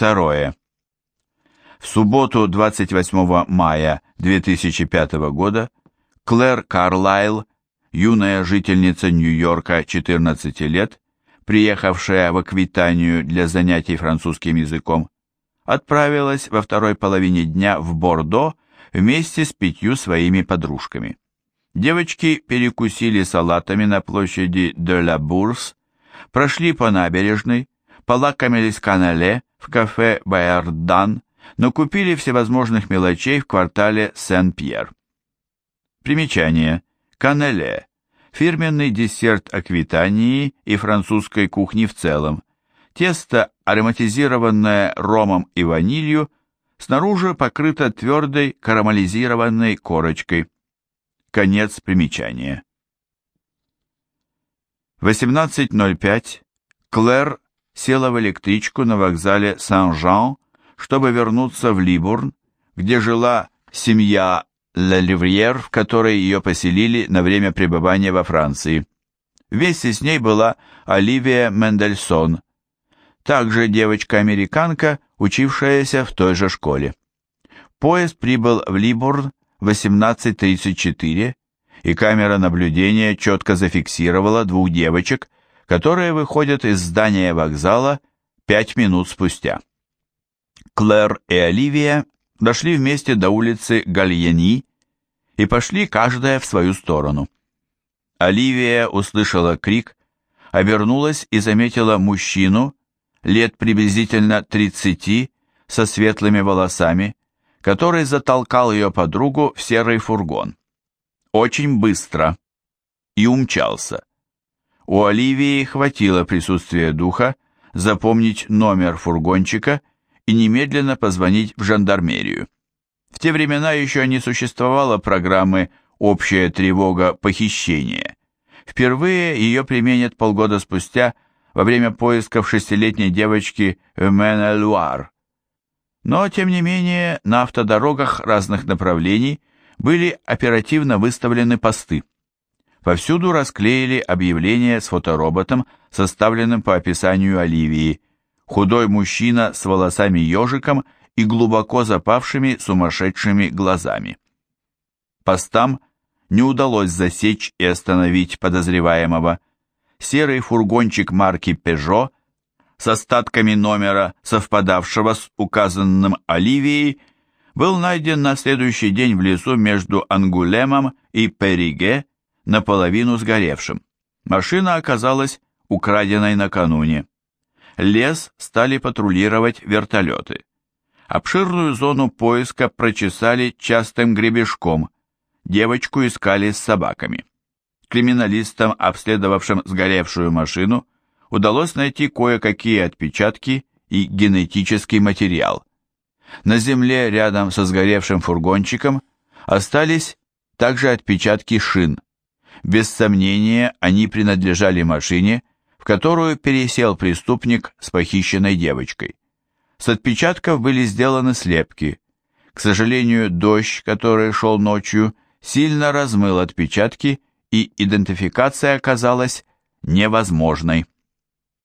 Второе. В субботу 28 мая 2005 года Клэр Карлайл, юная жительница Нью-Йорка 14 лет, приехавшая в Аквитанию для занятий французским языком, отправилась во второй половине дня в Бордо вместе с пятью своими подружками. Девочки перекусили салатами на площади де ла Бурс, прошли по набережной, полакомились канале в кафе «Байардан», но купили всевозможных мелочей в квартале Сен-Пьер. Примечание. Канеле. Фирменный десерт Аквитании и французской кухни в целом. Тесто, ароматизированное ромом и ванилью, снаружи покрыто твердой карамелизированной корочкой. Конец примечания. 18.05. Клэр села в электричку на вокзале Сан-Жан, чтобы вернуться в Либурн, где жила семья Леливьер, в которой ее поселили на время пребывания во Франции. Вместе с ней была Оливия Мендельсон, также девочка-американка, учившаяся в той же школе. Поезд прибыл в Либурн в 18.34, и камера наблюдения четко зафиксировала двух девочек, которые выходят из здания вокзала пять минут спустя. Клэр и Оливия дошли вместе до улицы Гальяни и пошли каждая в свою сторону. Оливия услышала крик, обернулась и заметила мужчину, лет приблизительно 30, со светлыми волосами, который затолкал ее подругу в серый фургон. Очень быстро. И умчался. У Оливии хватило присутствия духа запомнить номер фургончика и немедленно позвонить в жандармерию. В те времена еще не существовало программы «Общая тревога похищение». Впервые ее применят полгода спустя во время поисков шестилетней девочки Менелуар. Но, тем не менее, на автодорогах разных направлений были оперативно выставлены посты повсюду расклеили объявление с фотороботом, составленным по описанию Оливии. Худой мужчина с волосами ежиком и глубоко запавшими сумасшедшими глазами. Постам не удалось засечь и остановить подозреваемого. Серый фургончик марки Peugeot с остатками номера, совпадавшего с указанным Оливией, был найден на следующий день в лесу между Ангулемом и Периге, наполовину сгоревшим. Машина оказалась украденной накануне. Лес стали патрулировать вертолеты. Обширную зону поиска прочесали частым гребешком. Девочку искали с собаками. Криминалистам, обследовавшим сгоревшую машину, удалось найти кое-какие отпечатки и генетический материал. На земле рядом со сгоревшим фургончиком остались также отпечатки шин – без сомнения, они принадлежали машине, в которую пересел преступник с похищенной девочкой. С отпечатков были сделаны слепки. К сожалению, дождь, который шел ночью, сильно размыл отпечатки, и идентификация оказалась невозможной.